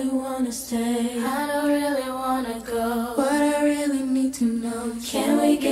really wanna stay. I don't really wanna go. What I really need to know. Can we get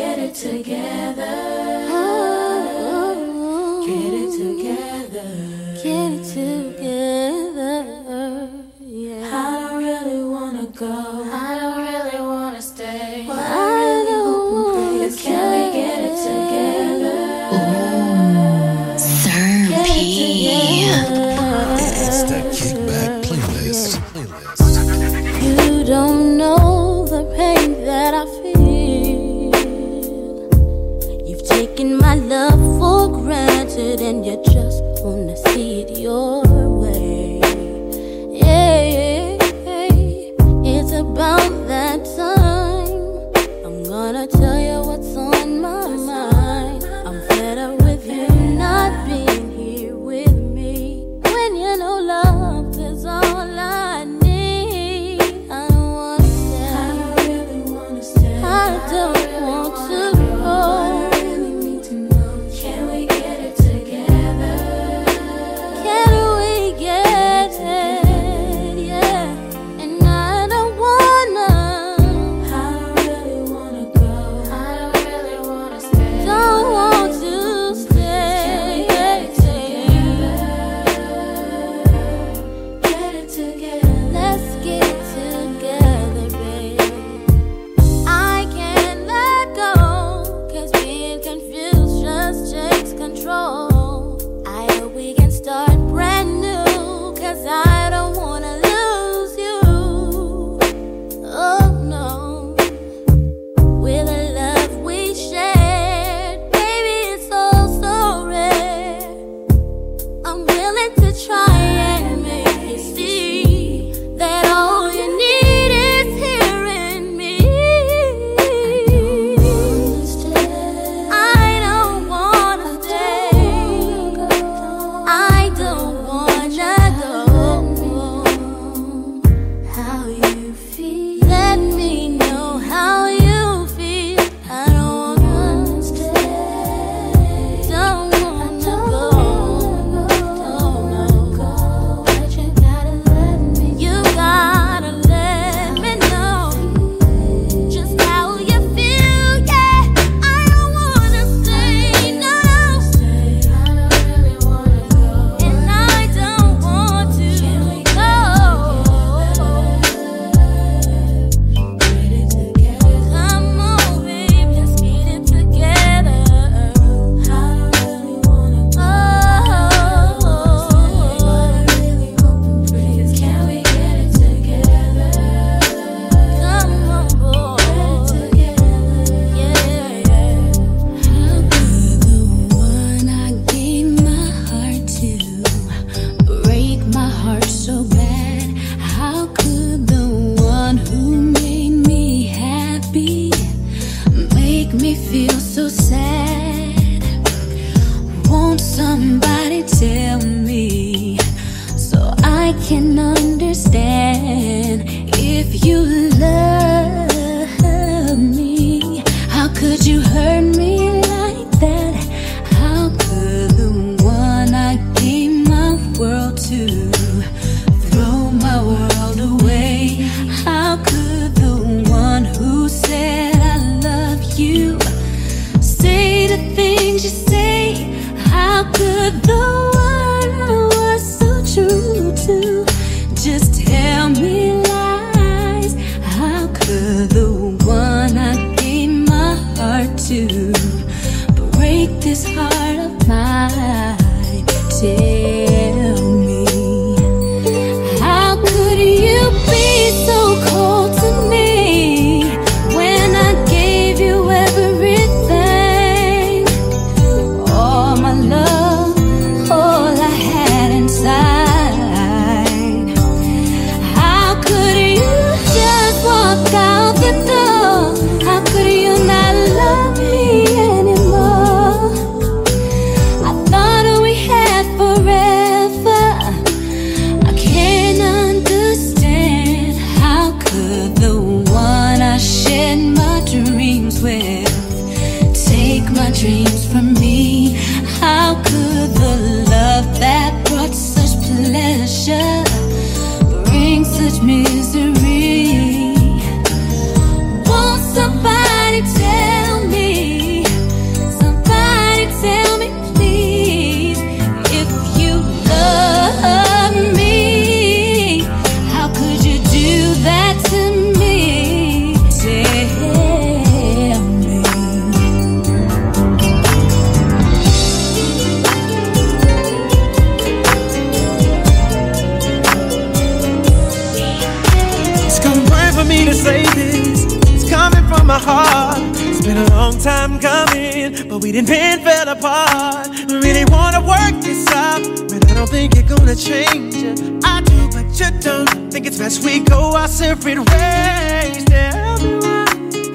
to say this. It's coming from my heart. It's been a long time coming, but we didn't bend, fell apart. Really wanna work this out, but I don't think you're gonna change it. I do, but you don't. Think it's best we go our separate ways. Tell me why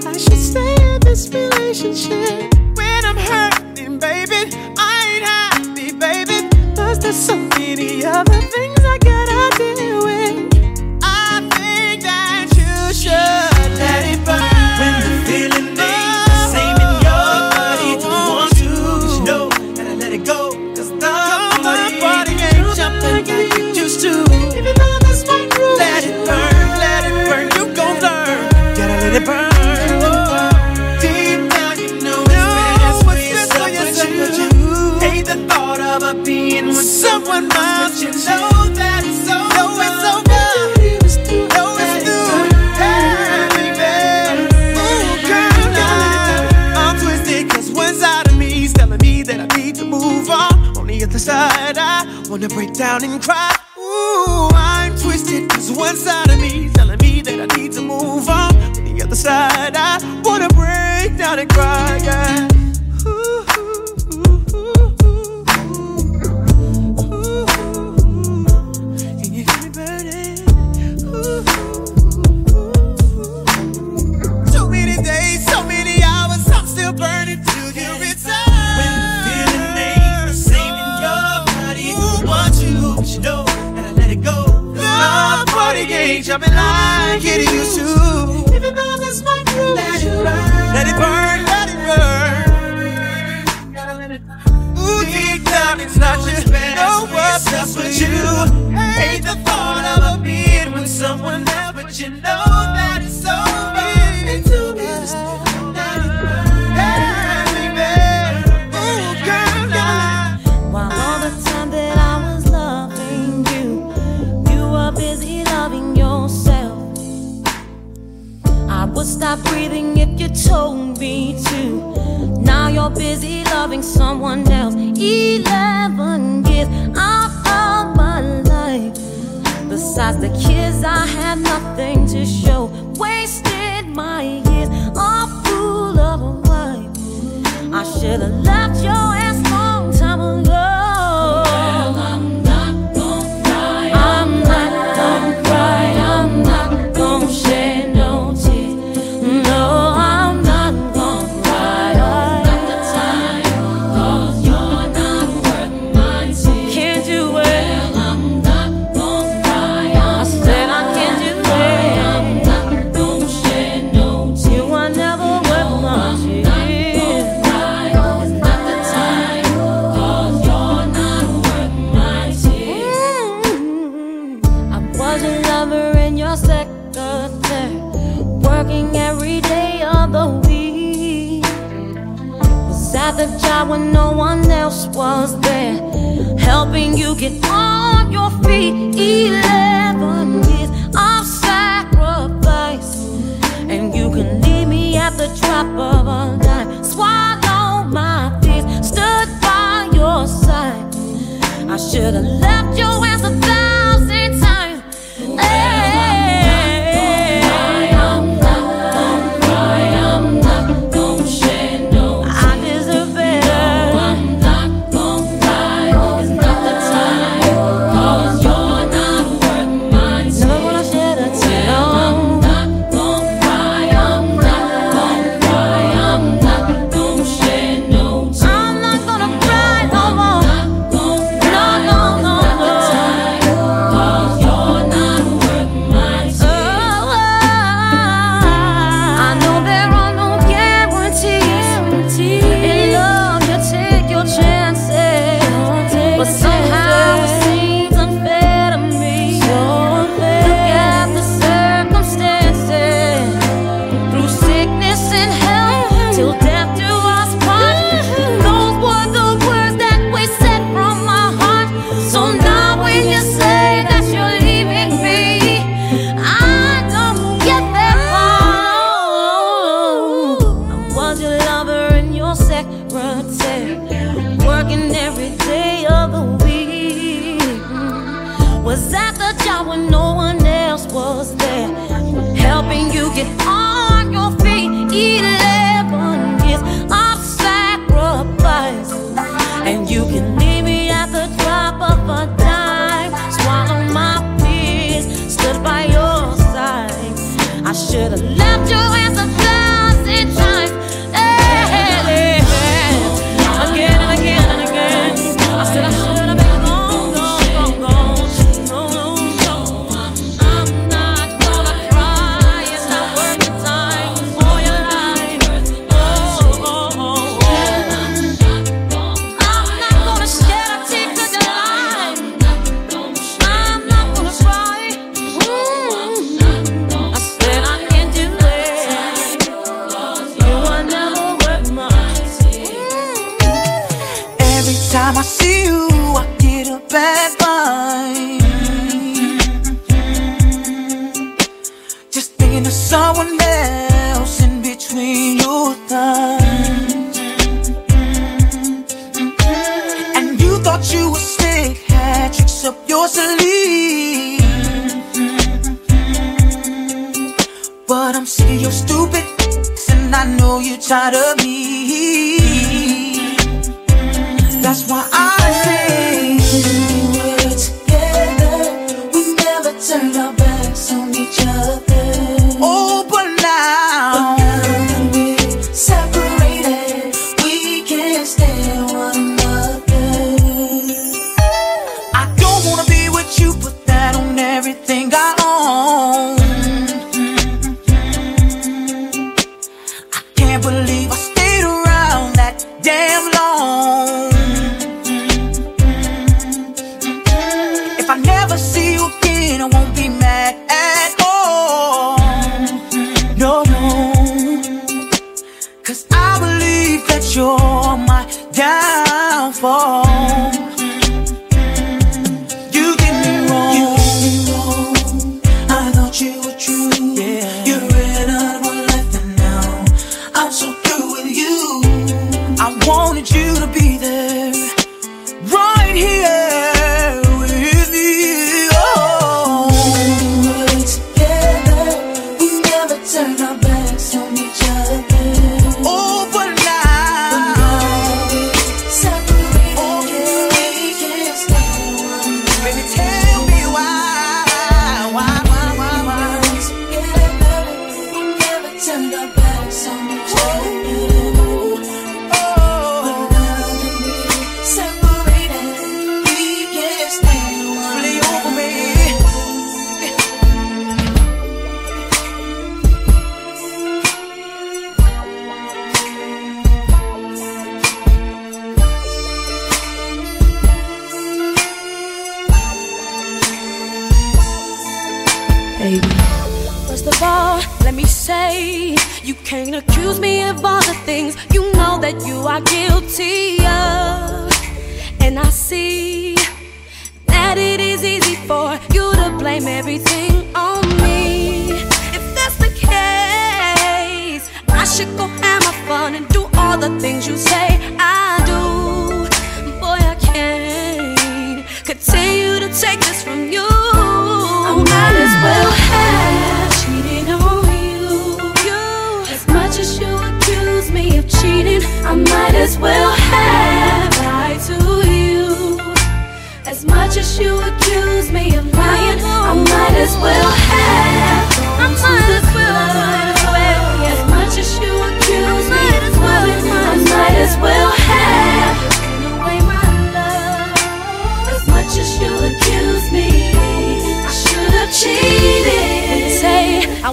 I should stay in this relationship when I'm hurting, baby. I ain't happy, baby. Cause there's so many other things I down and cry. Ooh, I'm twisted. There's one side of me telling me that I need to move on. but The other side, I wanna break down and cry. Yeah. I should have left you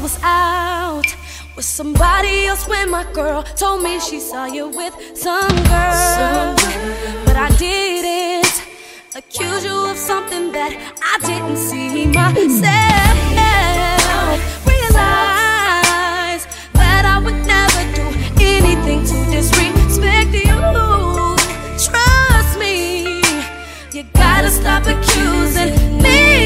was out with somebody else when my girl told me she saw you with some girl. But I didn't accuse you of something that I didn't see myself. Realize that I would never do anything to disrespect you. Trust me, you gotta stop accusing me.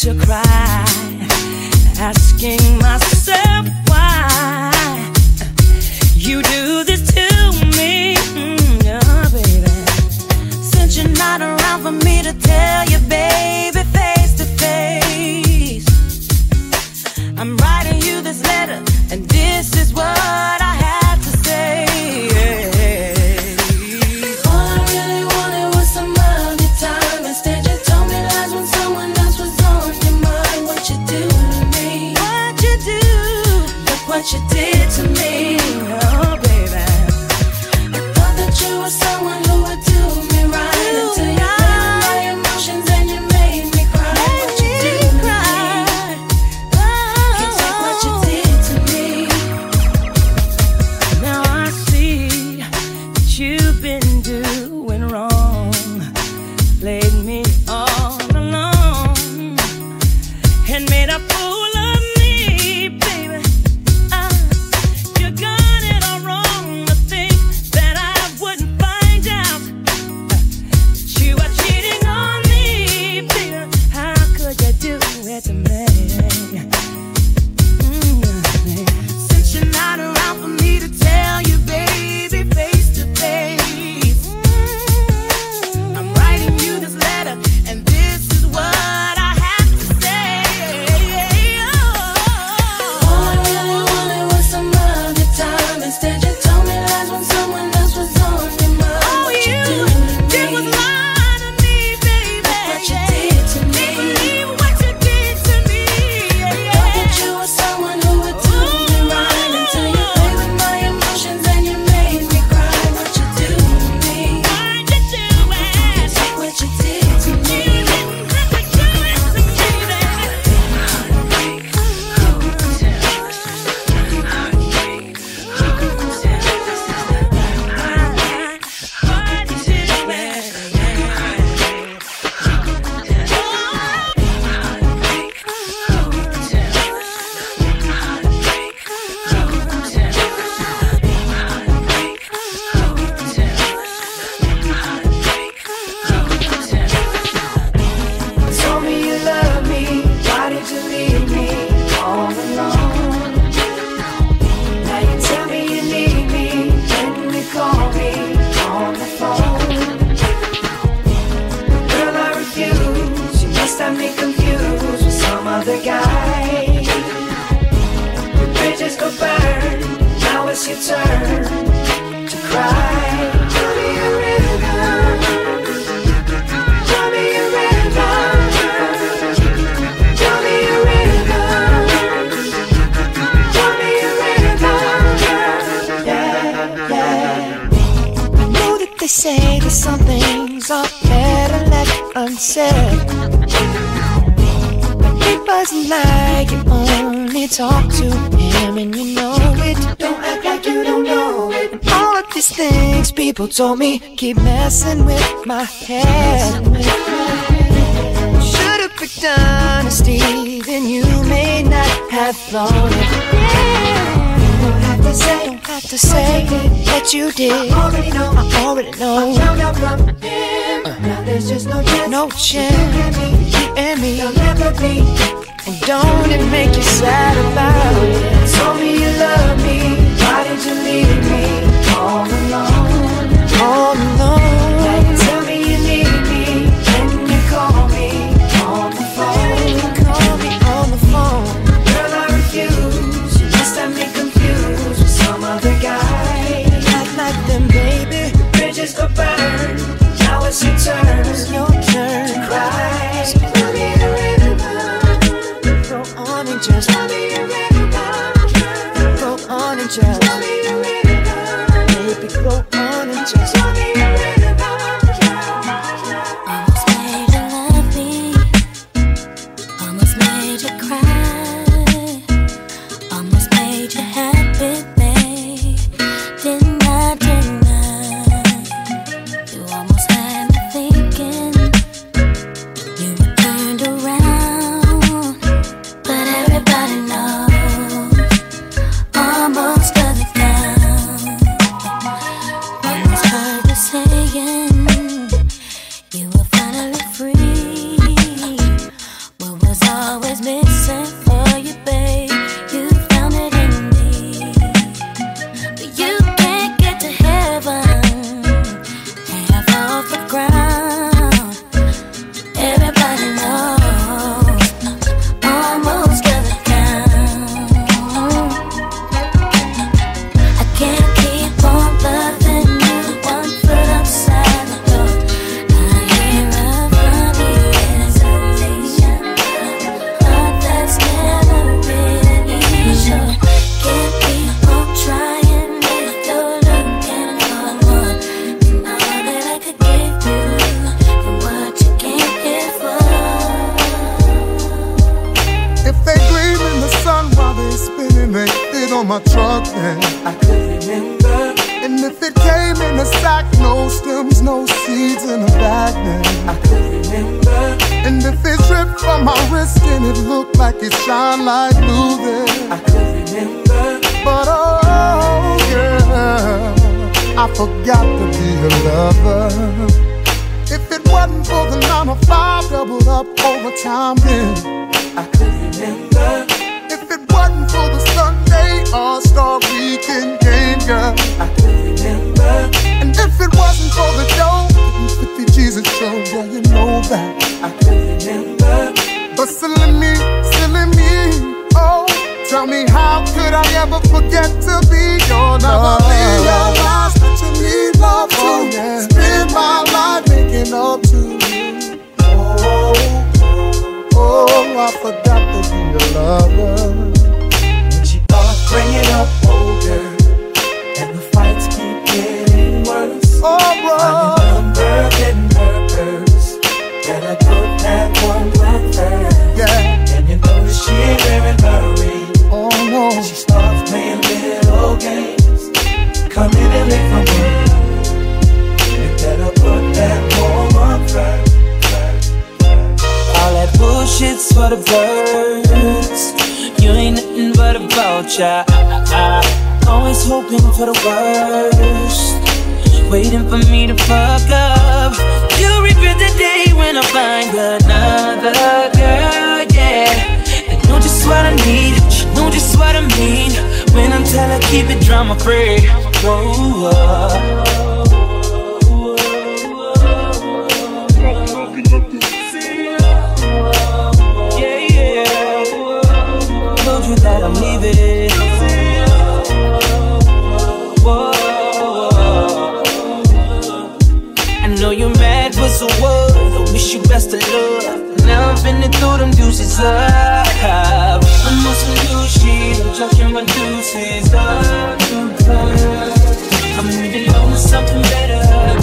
To cry, asking myself why. You do told me keep messing with my head. Should've picked honesty, then you may not have thought it. Don't have to say, don't have to say that you did. I already know. I already know. Uh, now there's just no chance. No chance. You and me. You'll never be. And don't it make you sad about it? Told me you love me. Why did you leave me? all alone. Tell me you need me. Can you call me on the phone? Call me on the phone? Girl, I refuse. You must have confused with some other guy. Not like them, baby. The bridges go burn. Now it's your turn. about ya. Always hoping for the worst, waiting for me to fuck up. You regret the day when I find another girl, yeah. They know just what I need, she know just what I mean. When I'm telling, keep it drama free. Whoa. just to love. Now I'm been through them deuces up. I'm on some new shit, I'm judging my deuces up. I'm moving on to something better.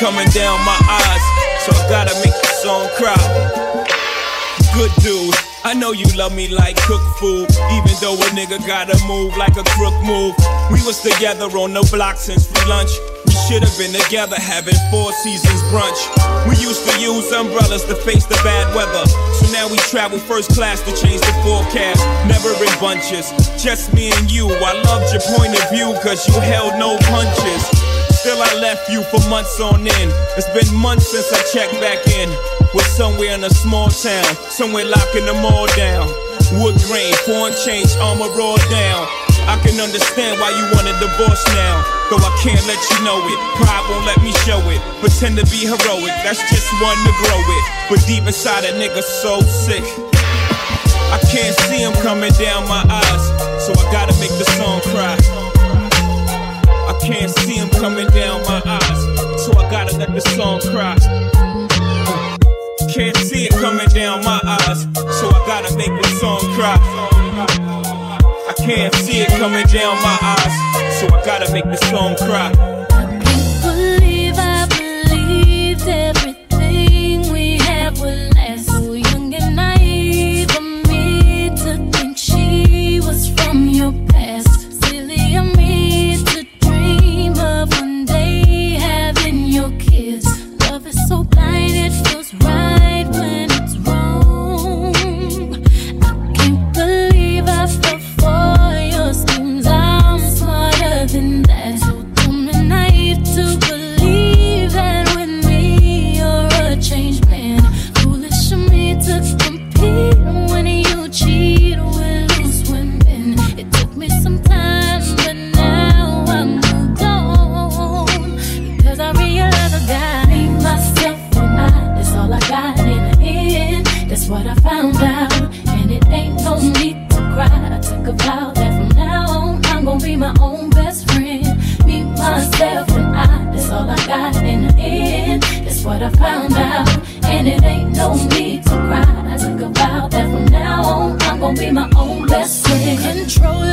Coming down my eyes, so I gotta make the song cry. Good dude. I know you love me like cook food, even though a nigga gotta move like a crook move. We was together on the block since free lunch. We should have been together having four seasons brunch. We used to use umbrellas to face the bad weather. So now we travel first class to change the forecast. Never in bunches, just me and you. I loved your point of view, cause you held no punches. Still, I left you for months on end. It's been months since I checked back in. We're somewhere in a small town, somewhere locking them all down. Wood grain, foreign change, armor all down. I can understand why you want a divorce now. Though I can't let you know it. Pride won't let me show it. Pretend to be heroic, that's just one to grow it. But deep inside a nigga so sick. I can't see him coming down my eyes, so I gotta make the song cry. Can't see him coming down my eyes, so I gotta let the song cry. Can't see it coming down my eyes, so I gotta make the song cry. I can't see it coming down my eyes, so I gotta make the song cry. I found out, and it ain't no need to cry. I took a vow that from now on I'm gonna be my own best friend. Controlling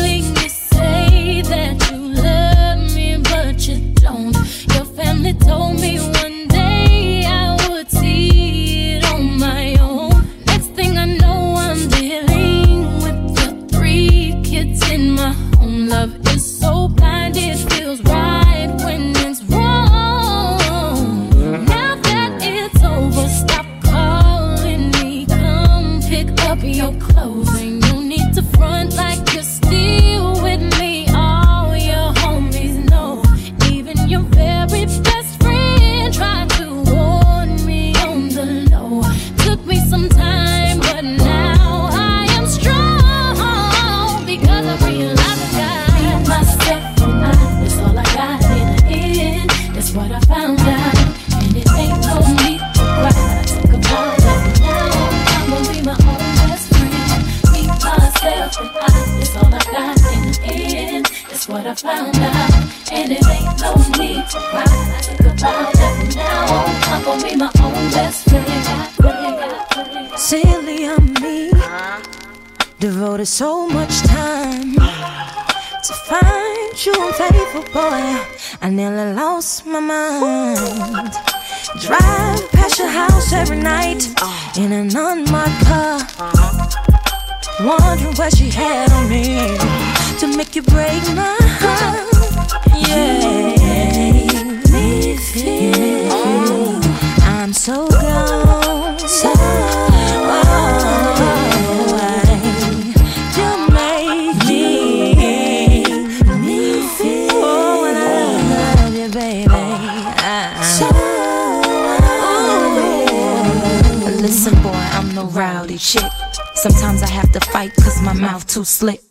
pretty chick. Sometimes I have to fight cause my mouth too slick.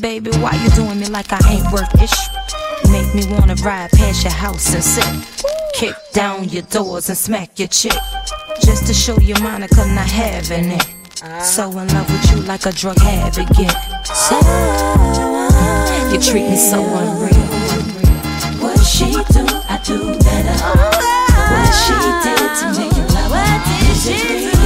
Baby, why you doing me like I ain't worth it? Make me wanna ride past your house and sit. Kick down your doors and smack your chick. Just to show you Monica not having it. So in love with you like a drug habit get. So you treat me so unreal. What she do, I do better. What she did to me, love, what did she do?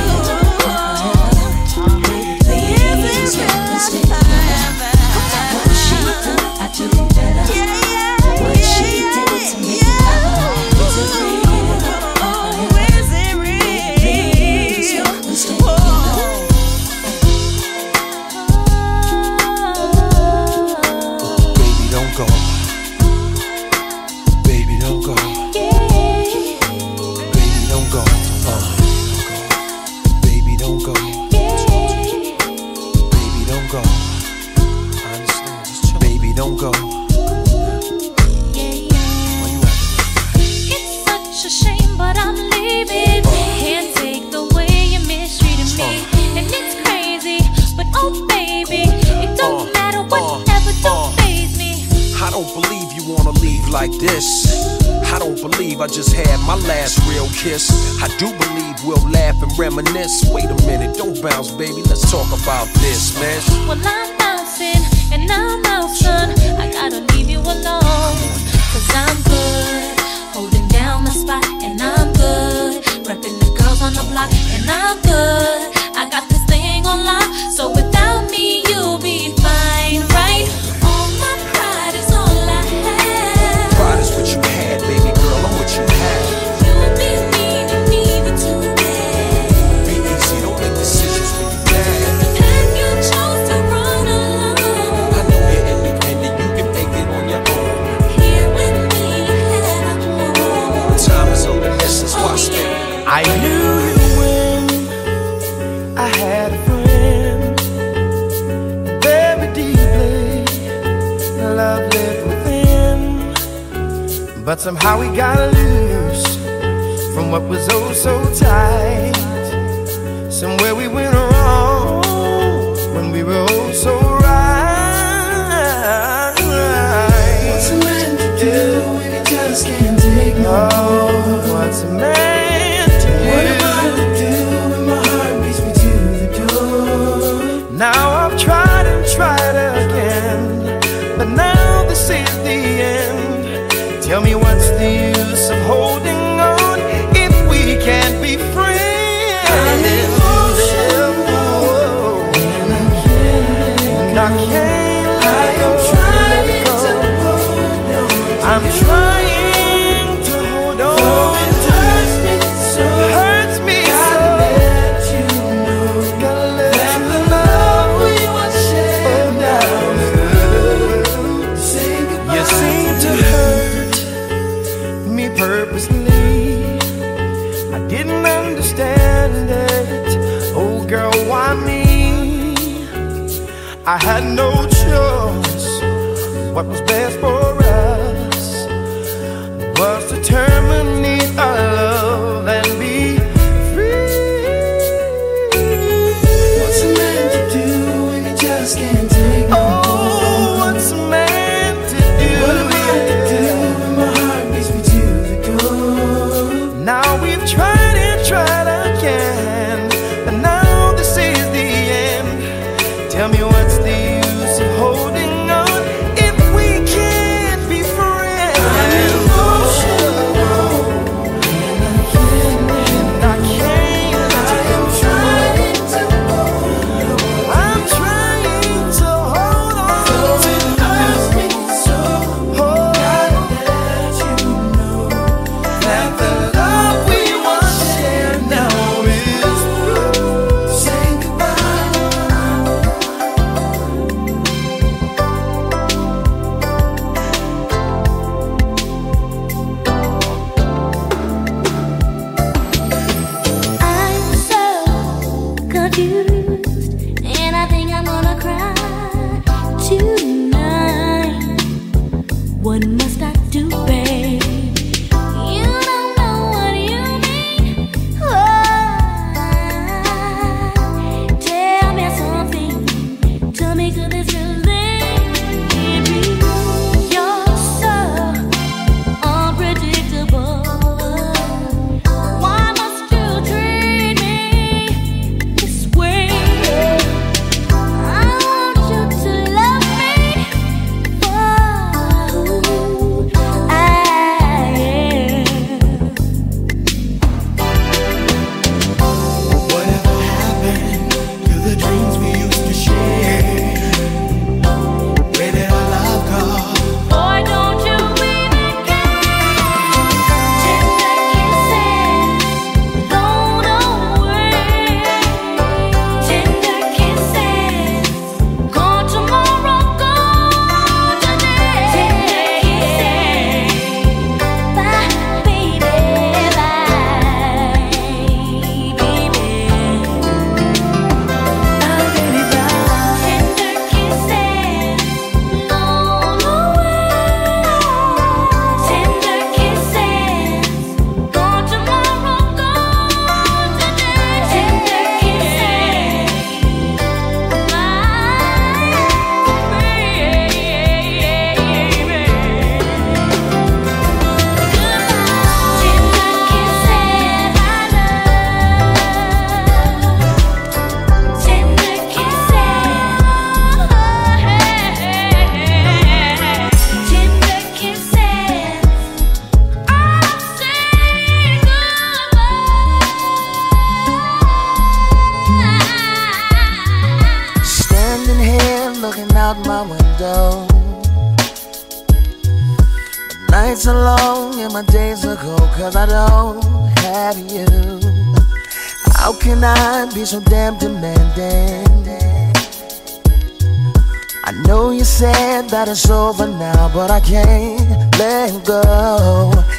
reminisce. Wait a minute, don't bounce, baby. Let's talk about this, man. Well, I'm bouncing and I'm out, son. But somehow we got loose from what was oh so tight. I had no choice.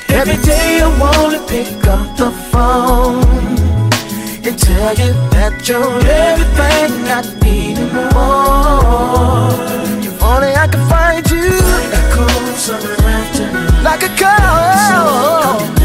Every day I wanna pick up the phone and tell you that you're everything I need and more. If only I could find you like a cold summer afternoon, like a cold.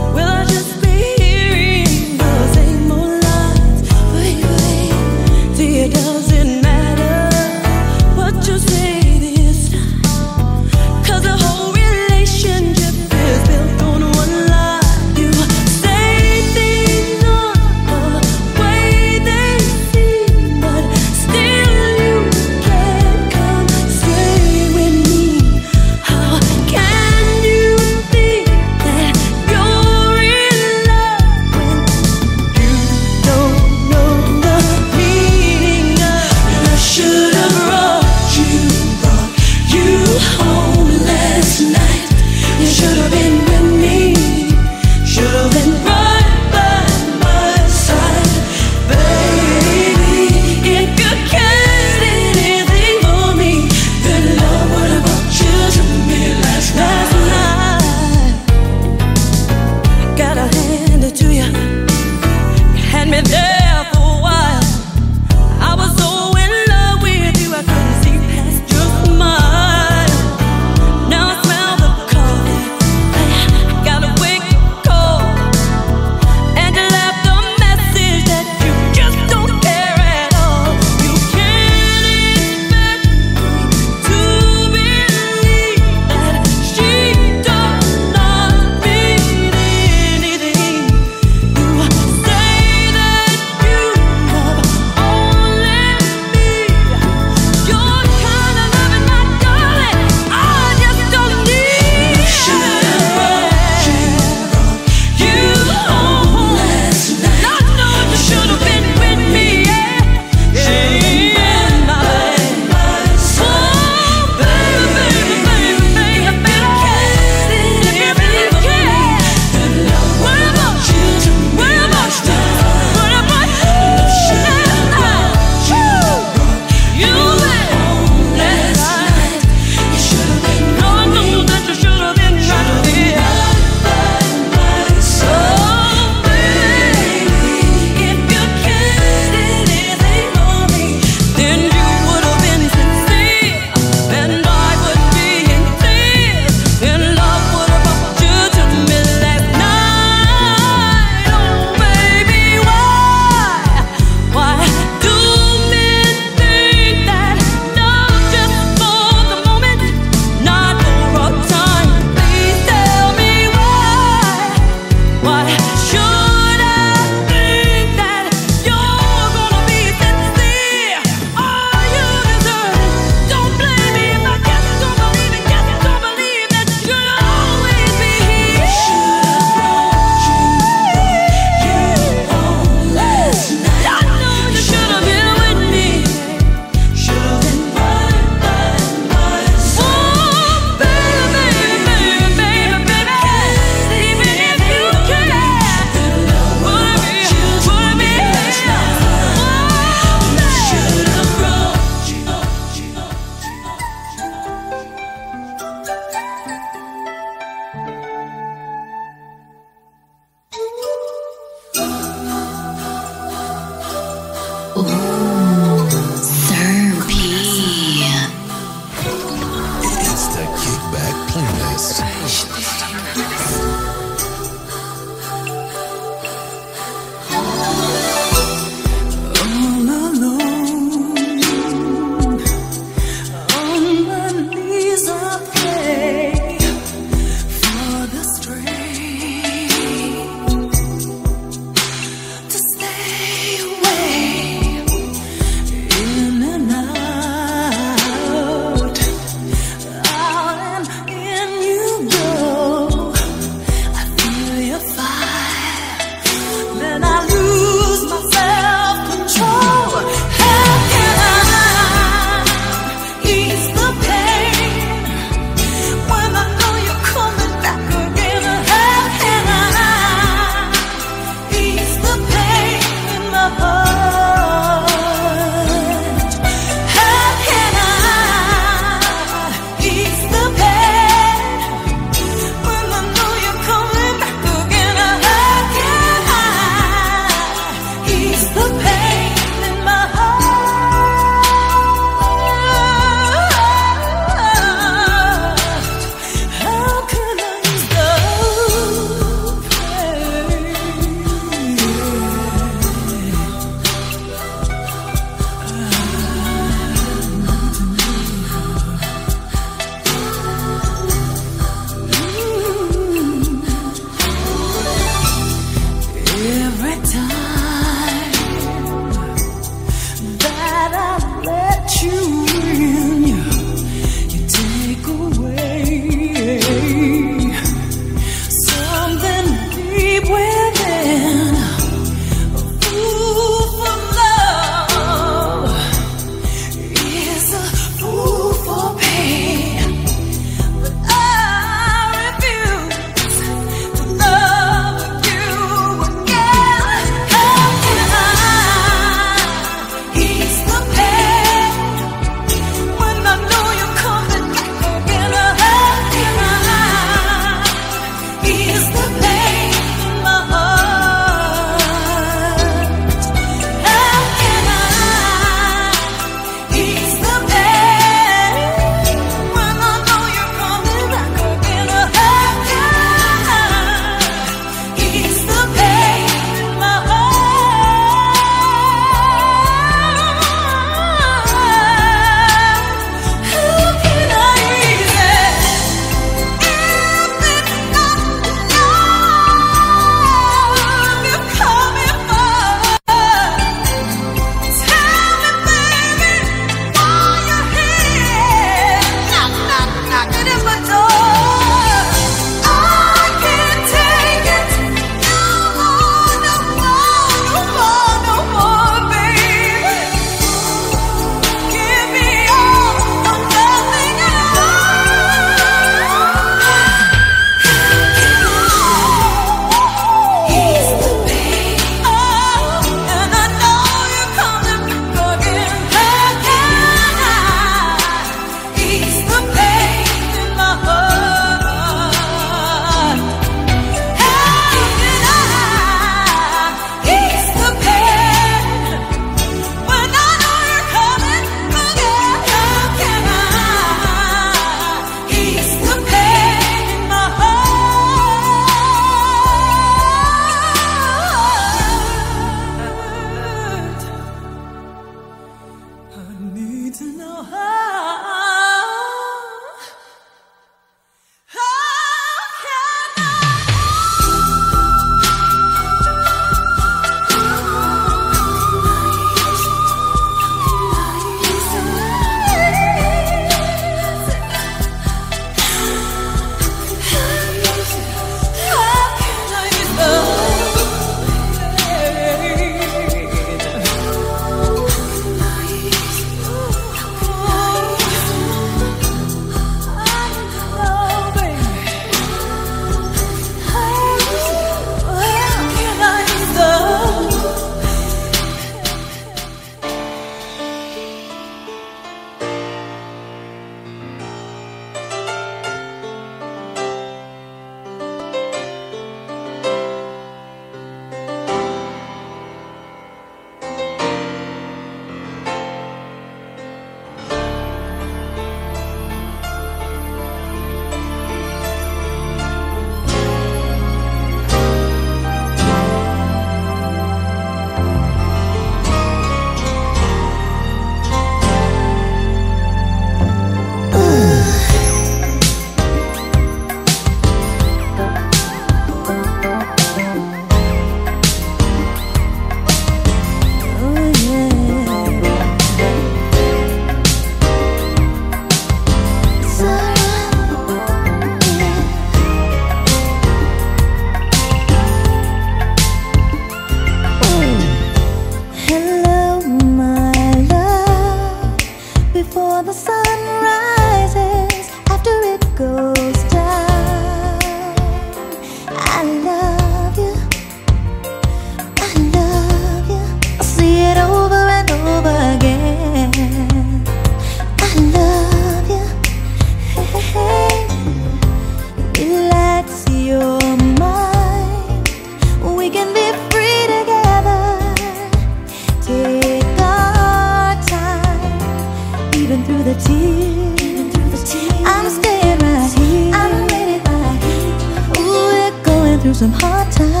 Some hard times.